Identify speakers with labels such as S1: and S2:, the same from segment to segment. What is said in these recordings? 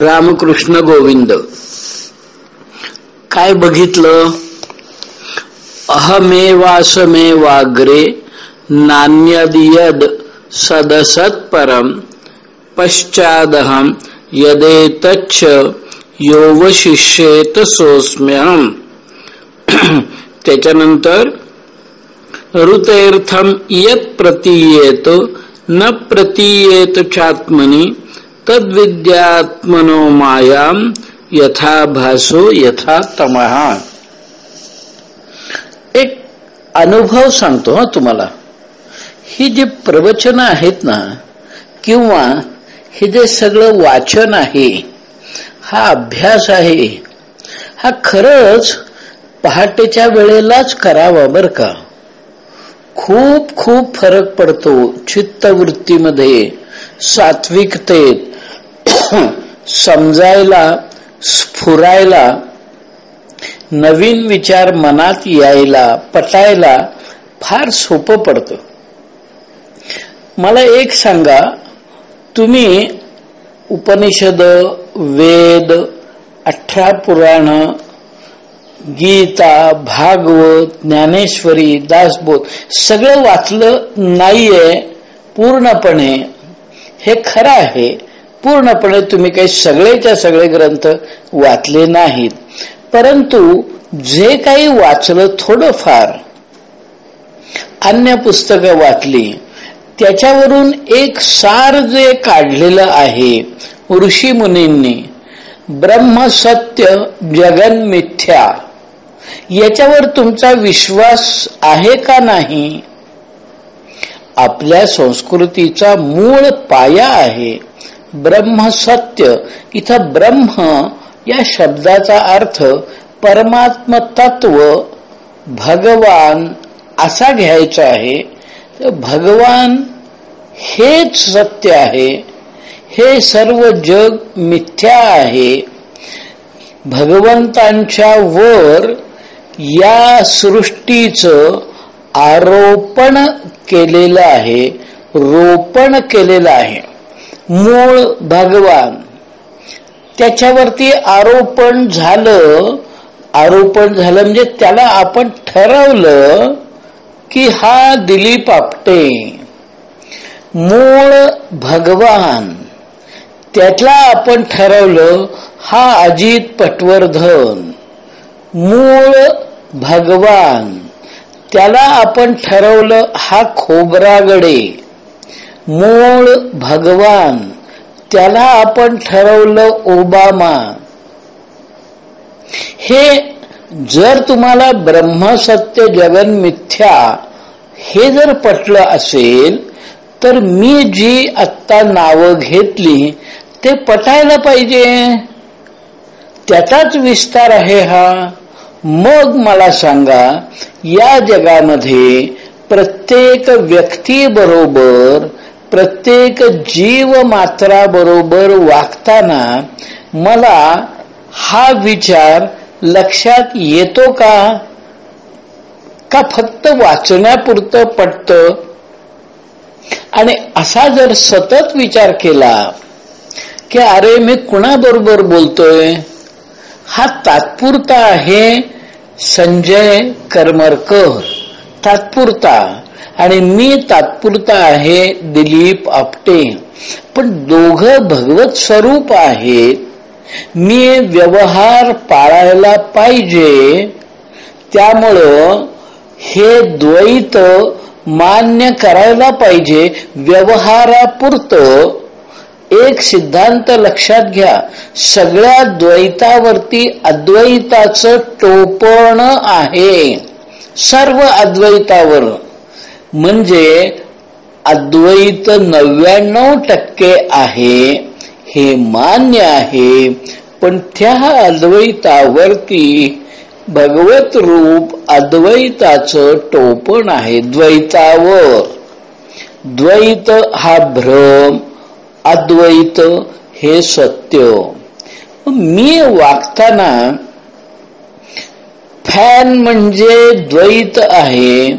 S1: रामकृष्ण गोविंद. काय बघितलं? अहमेवासमेवाग्रे नान्यदियद सदसत परम पश्चादहम यदेतच्छ योवशिष्येत सोस्म्यहम त्याच्यानंतर ऋतेर्थम इयत प्रतीयेत न प्रतीयेत चात्मनी तद्विद्यात्मनो मायाम यथा भासो यथा तमहा एक अनुभव सांगतो हा तुम्हाला। ही जी प्रवचन आहेत ना किंवा हे जे सगळं वाचन आहे हा अभ्यास आहे हा खरंच पहाटेच्या वेळेलाच करावा बर का? खूप खूप फरक पडतो चित्तवृत्तीमध्ये. सात्विकतेत समजायला स्फुरायला नवीन विचार मनात यायला पटायला फार सोपं पडतं. मला एक सांगा तुम्ही उपनिषद वेद अठरा पुराण गीता भागवत ज्ञानेश्वरी दासबोध सगळं वाचलं नाहीये पूर्णपणे हे खरं आहे. पूर्णपणे तुम्ही काही सगळेच्या सगळे ग्रंथ वाचले नाहीत. परंतु जे काही वाचलं थोडंफार अन्य पुस्तकं वाचली त्याच्यावरून एक सार जे काढलेलं आहे ऋषी मुनींनी ब्रह्मसत्य जगन मिथ्या याच्यावर तुमचा विश्वास आहे का नाही? आपल्या संस्कृतीचा मूळ पाया आहे. ब्रह्म सत्य. इथं ब्रह्म या शब्दाचा अर्थ परमात्म तत्व भगवान असा घ्यायचा आहे. भगवान हेच सत्य आहे. हे सर्व जग मिथ्या आहे. भगवंतांच्या वर या सृष्टीचं आरोपण केलेलं आहे रोपण केलेलं आहे. मूळ भगवान त्याच्यावरती आरोपण झालं आरोपण झालं म्हणजे त्याला आपण ठरवलं की हा दिलीप आपटे मूळ भगवान त्यातला आपण ठरवलं हा अजित पटवर्धन मूळ भगवान. त्याला आपण ठरवलं हा खोबरागडे मूळ भगवान त्याला आपण ठरवलं ओबामा. हे जर तुम्हाला ब्रह्मसत्य जगन मिथ्या हे जर पटलं असेल तर मी जी आत्ता नावं घेतली ते पटायला पाहिजे. त्याचाच विस्तार आहे हा. मग मला सांगा या जगामध्ये प्रत्येक व्यक्ती बरोबर प्रत्येक जीव मात्रा बरोबर वागताना मला हा विचार लक्षात येतो का? का फक्त वाचण्यापुरतं पडत आणि असा जर सतत विचार केला की अरे मी कुणाबरोबर बोलतोय? हा तात्पुरता आहे संजय करमरकर. तात्पुरता. आणि मी तात्पुरता आहे दिलीप आपटे. पण दोघं भगवत स्वरूप आहेत. मी व्यवहार पाळायला पाहिजे. त्यामुळं हे द्वैत मान्य करायला पाहिजे व्यवहारापुरतं. एक सिद्धांत लक्षात घ्या. सगळ्या द्वैतावरती अद्वैताचं टोपण आहे. सर्व अद्वैतावर. म्हणजे अद्वैत नव्याण्णव टक्के आहे. हे मान्य आहे. पण त्या अद्वैतावरती भगवत रूप अद्वैताचं टोपण आहे. द्वैतावर. द्वैत हा भ्रम. अद्वैत हे सत्य. मी वागताना फॅन म्हणजे द्वैत आहे.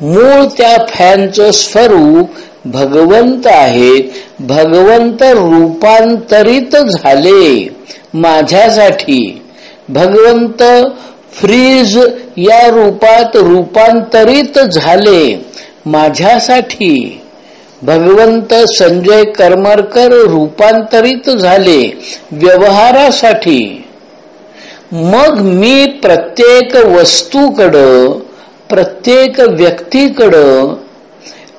S1: मूळ त्या फॅनचं स्वरूप भगवंत आहेत भगवंत रूपांतरित झाले माझ्यासाठी. भगवंत फ्रीज या रूपात रूपांतरित झाले माझ्यासाठी. भगवंत संजय करमरकर रूपांतरित झाले व्यवहारासाठी. मग मी प्रत्येक वस्तूकडं प्रत्येक व्यक्तीकडं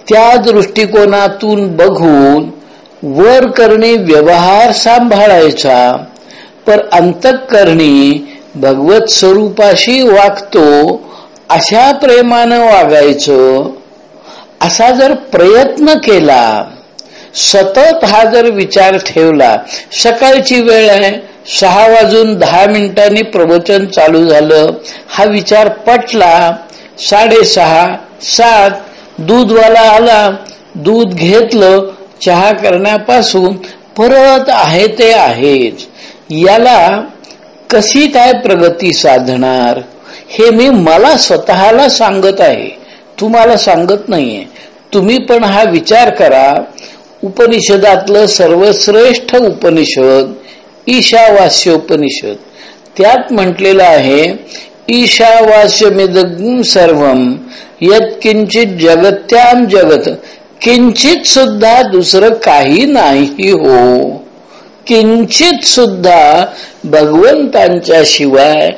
S1: त्या दृष्टिकोनातून बघून वर करणे व्यवहार सांभाळायचा पर अंतकरणी भगवत स्वरूपाशी वागतो अशा प्रेमानं वागायचं असा जर प्रयत्न केला सतत हा जर विचार ठेवला सकाळची वेळ आहे सहा वाजून दहा मिनिटांनी प्रवचन चालू झालं हा विचार पटला साडेसहा सात दूधवाला आला दूध घेतलं चहा करण्यापासून परत आहे ते आहेच. याला कशी काय प्रगती साधणार हे मी मला स्वतःला सांगत आहे. तुम्हाला सांगत नाहीये. तुम्ही पण हा विचार करा. उपनिषदातलं सर्वश्रेष्ठ उपनिषद ईशावास्योपनिषद. त्यात म्हटलेलं आहे ईशावास्यमिदगुम सर्वम यत्किंचित जगत्याम जगत. किंचित सुद्धा दुसरं काही नाही हो. किंचित सुद्धा भगवंतांच्या शिवाय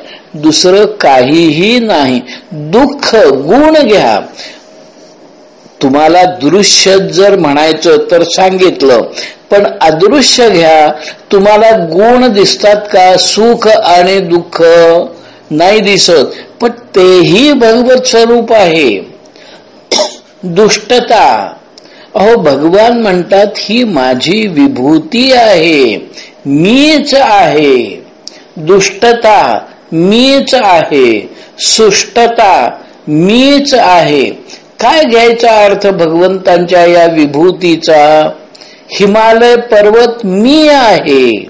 S1: दुसरं काहीही नाही. दुःख गुण घ्या. तुम्हाला दृश्य जर म्हणायचं तर सांगितलं पण अदृश्य घ्या. तुम्हाला गुण दिसतात का? सुख आणि दुःख नाही दिसत पण तेही भगवत स्वरूप आहे. दुष्टता. अहो भगवान म्हणतात ही माझी विभूती आहे. मीच आहे. दुष्टता. मीच आहे. सुष्टता मीच आहे. काय घ्यायचा अर्थ भगवंतांच्या या विभूतीचा? हिमालय पर्वत मी आहे.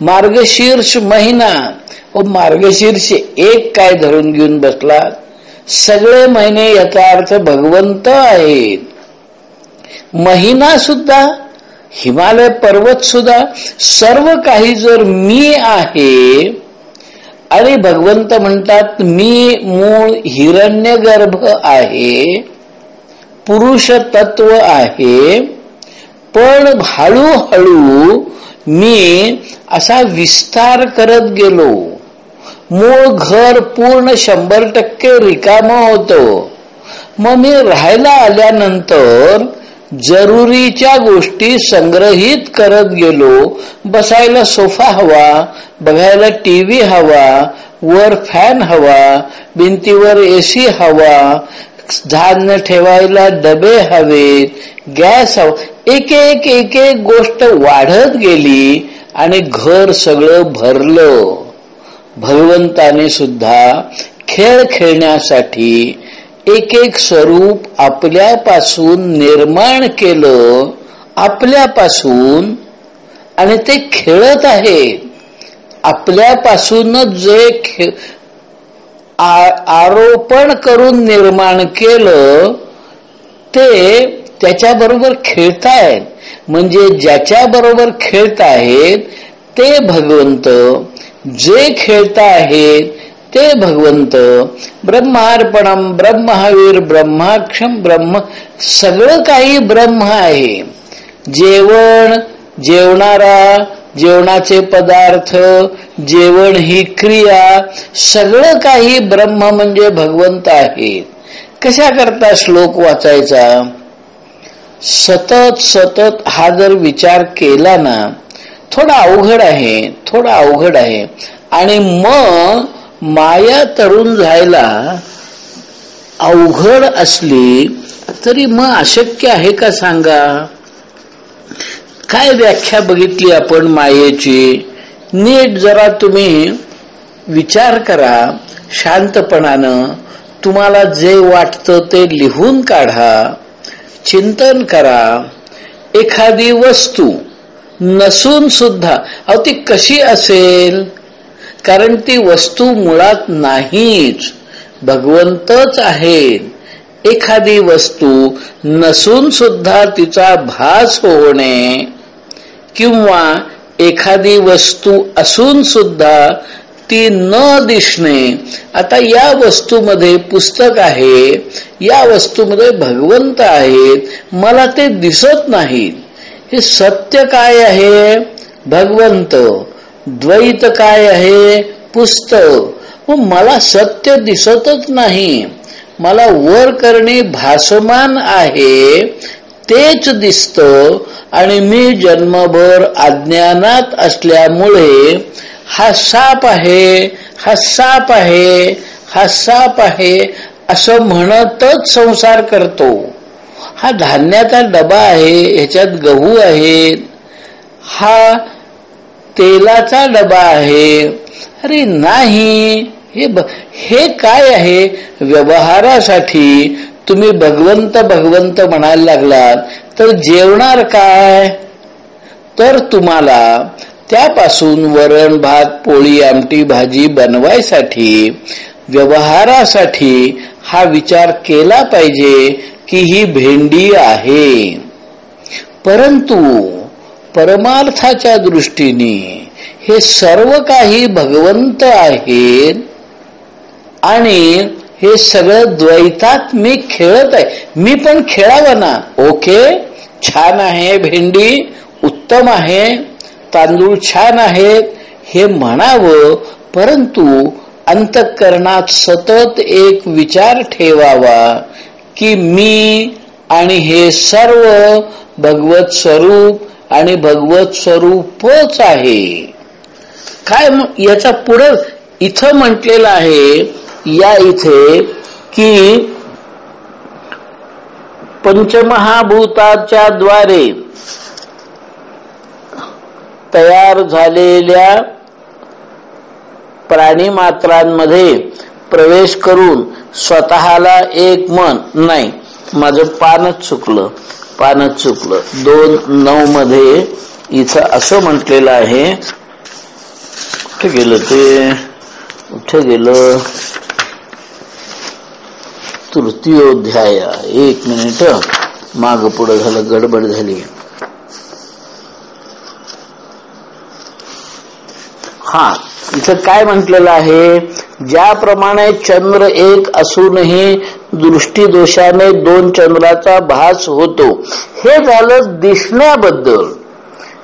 S1: मार्गशीर्ष महिना. व मार्गशीर्ष एक काय धरून घेऊन बसला? सगळे महिने याचा अर्थ भगवंत आहेत. महिना सुद्धा हिमालय पर्वत सुद्धा सर्व काही जर मी आहे अरे भगवंत म्हणतात मी मूळ हिरण्यगर्भ आहे पुरुष तत्व आहे पण हळूहळू मी असा विस्तार करत गेलो. मूळ घर पूर्ण शंभर टक्के रिकाम होतं. मग मी राहायला आल्यानंतर जरुरीच्या गोष्टी संग्रहित करत गेलो. बसायला सोफा हवा बघायला टीव्ही हवा वर फॅन हवा भिंतीवर एसी हवा धान्य ठेवायला डबे हवेत गॅस हवा एक एक एक एक गोष्ट वाढत गेली आणि घर सगळं भरलं. भगवंताने सुद्धा खेळ खेळण्यासाठी एक एक स्वरूप आपल्यापासून निर्माण केलं आपल्यापासून आणि ते खेळत आहे. आपल्यापासूनच जे खे आरोपण करून निर्माण केलं ते त्याच्याबरोबर खेळतायत. म्हणजे ज्याच्या बरोबर खेळत आहेत ते भगवंत जे खेळत आहेत ते भगवंत. ब्रह्मार्पणम ब्रह्मवीर ब्रह्माक्षम ब्रह्म सगळं काही ब्रह्म आहे. जेवण जेवणारा जेवणाचे पदार्थ जेवण ही क्रिया सगळं काही ब्रह्म म्हणजे भगवंत आहे. कशा करता श्लोक वाचायचा? सतत सतत हा जर विचार केला ना थोडा अवघड आहे थोडा अवघड आहे. आणि मग माया तरुण जायला अवघड असली तरी मग अशक्य आहे का सांगा? काय व्याख्या बघितली आपण मायेची? नीट जरा तुम्ही विचार करा शांतपणानं. तुम्हाला जे वाटतं ते लिहून काढा. चिंतन करा. एखादी वस्तू नसून सुद्धा अहो ती कशी असेल? कारण ती वस्तू मुळात नाहीच. भगवंतच आहेत. एखादी वस्तू नसून सुद्धा तिचा भास होणे किंवा एखादी वस्तू असून सुद्धा ती न दिसणे. आता या वस्तूमध्ये पुस्तक आहे. या वस्तूमध्ये भगवंत आहेत. मला ते दिसत नाहीत. हे सत्य काय आहे? भगवंत. द्वैत काय आहे? पुस्तक. व मला सत्य दिसतच नाही. मला वर करणे भासमान आहे तेच दिसत. आणि मी जन्मभर अज्ञानात असल्यामुळे हा साप आहे हा साप आहे हा साप आहे असं म्हणतच संसार करतो. हा धान्याचा डबा आहे ह्याच्यात गहू आहे. हा तेलाचा डबा आहे. अरे नाही हे हे काय आहे? व्यवहारासाठी तुम्ही भगवंत भगवंत म्हणायला लागलात तर जेवणार काय? तर तुम्हाला त्यापासून वरण भात पोळी आमटी भाजी बनवायसाठी व्यवहारासाठी हा विचार केला पाहिजे की ही भेंडी आहे. परंतु परमार्थाच्या दृष्टीने हे सर्व काही भगवंत आहेत आणि हे सगळं द्वैतात मी खेळत आहे. मी पण खेळावं ना? ओके? छान आहे भेंडी उत्तम आहे. तांदूळ छान आहेत. हे म्हणावं परंतु अंतःकरणात सतत एक विचार ठेवावा की मी आणि हे सर्व भगवत स्वरूप आणि भगवत स्वरूपच आहे. काय याचा पुढं इथं म्हटलेलं आहे या इथे की पंचमहाभूताच्या द्वारे तयार झालेल्या प्राणीमात्रांमध्ये प्रवेश करून स्वतःला एक मन नाही माझं पानच चुकलं. पानच चुकलं. दोन नऊ मध्ये इथं असं म्हटलेलं आहे कुठे गेलं ते? कुठे गेलं? तृतीयोध्याय एक मिनिट. माग पुढं झालं गडबड झाली. हा. इथं काय म्हटलेलं आहे? ज्याप्रमाणे चंद्र एक असूनही दृष्टीदोषाने दोन चंद्राचा भास होतो. हे झालं दिसण्याबद्दल.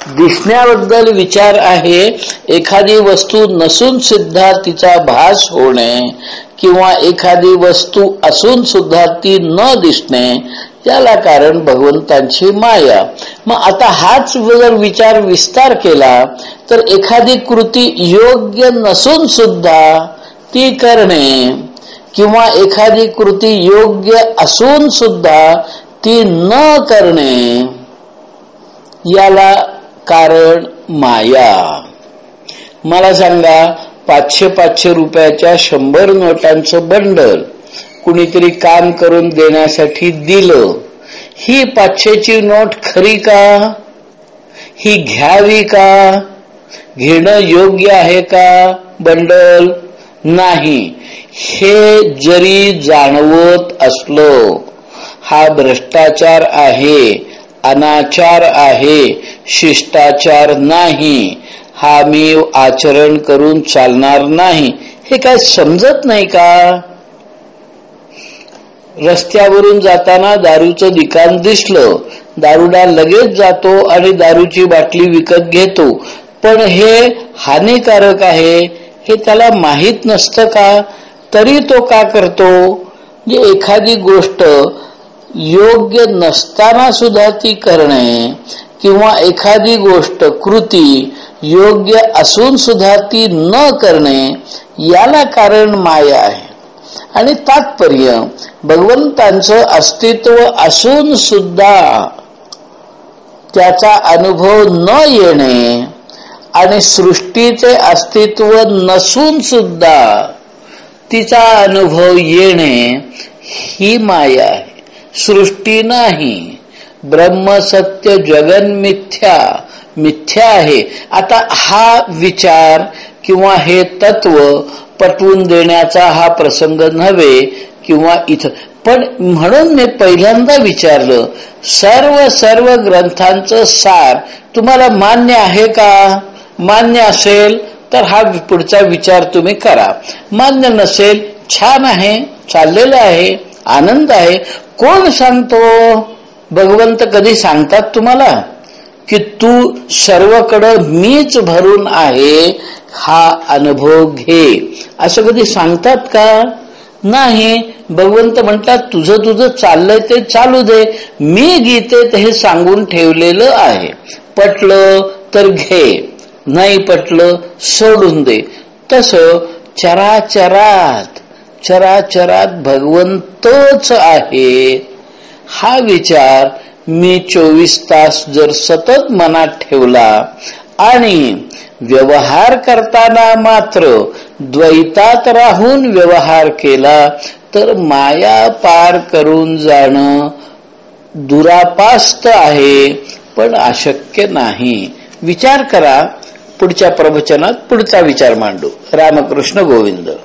S1: दिसण्याबद्दल विचार आहे एखादी वस्तू नसून सुद्धा तिचा भास होणे किंवा एखादी वस्तू असून सुद्धा ती न दिसणे त्याला कारण भगवंतांची माया. मग आता हाच जर विचार विस्तार केला तर एखादी कृती योग्य नसून सुद्धा ती करणे किंवा एखादी कृती योग्य असून सुद्धा ती न करणे याला कारण माया. मला सांगा पाचशे पाचशे रुपयाच्या शंभर नोटांचं बंडल कुणीतरी काम करून देण्यासाठी दिलं. ही पाचशेची नोट खरी का? ही घ्यावी का? घेणं योग्य आहे का बंडल? नाही. हे जरी जाणवत असलो हा भ्रष्टाचार आहे अनाचार आहे शिष्टाचार नाही हा मी आचरण करून चालणार नाही हे काय समजत नाही का? रस्त्यावरून जाताना दारूचं दुकान दिसलं. दारुडा लगेच जातो आणि दारूची बाटली विकत घेतो. पण हे हानिकारक आहे हे त्याला माहीत नसतं का? तरी तो का करतो? जे एखादी गोष्ट योग्य नसताना सुद्धा ती करणे किंवा एखादी गोष्ट कृती योग्य असून सुद्धा ती न करणे याला कारण माया आहे. आणि तात्पर्य भगवंतांचं अस्तित्व असून सुद्धा त्याचा अनुभव न येणे आणि सृष्टीचे अस्तित्व नसून सुद्धा तिचा अनुभव येणे ही माया आहे. सृष्टी नाही. ब्रह्म सत्य जगन मिथ्या मिथ्या आहे. आता हा विचार किंवा हे तत्व पटवून देण्याचा हा प्रसंग नव्हे किंवा इथं. पण म्हणून मी पहिल्यांदा विचारलं सर्व सर्व ग्रंथांचं सार तुम्हाला मान्य आहे का? मान्य असेल तर हा पुढचा विचार तुम्ही करा. मान्य नसेल छान आहे चाललेलं आहे आनंद आहे. कोण सांगतो? भगवंत कधी सांगतात तुम्हाला? की तू सर्वकडं मीच भरून आहे हा अनुभव घे. असं कधी सांगतात का? नाही. भगवंत म्हणतात तुझं तुझं चाललंय ते चालू दे. मी गीतेत हे सांगून ठेवलेलं आहे. पटलं तर घे. नाही पटलं सोडून दे. तस चराचरात चराचरात भगवंतच आहे. हा विचार मी चोवीस तास जर सतत मनात ठेवला आणि व्यवहार करताना मात्र द्वैतात राहून व्यवहार केला तर माया पार करून जाणं दुरापास्त आहे पण अशक्य नाही. विचार करा. पुढच्या प्रवचनात पुढचा विचार मांडू. रामकृष्ण गोविंद.